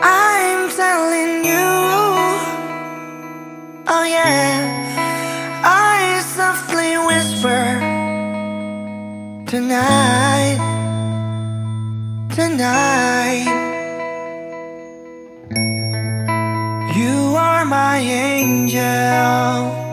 I'm telling you, oh yeah, I softly whisper tonight, tonight. You are my angel.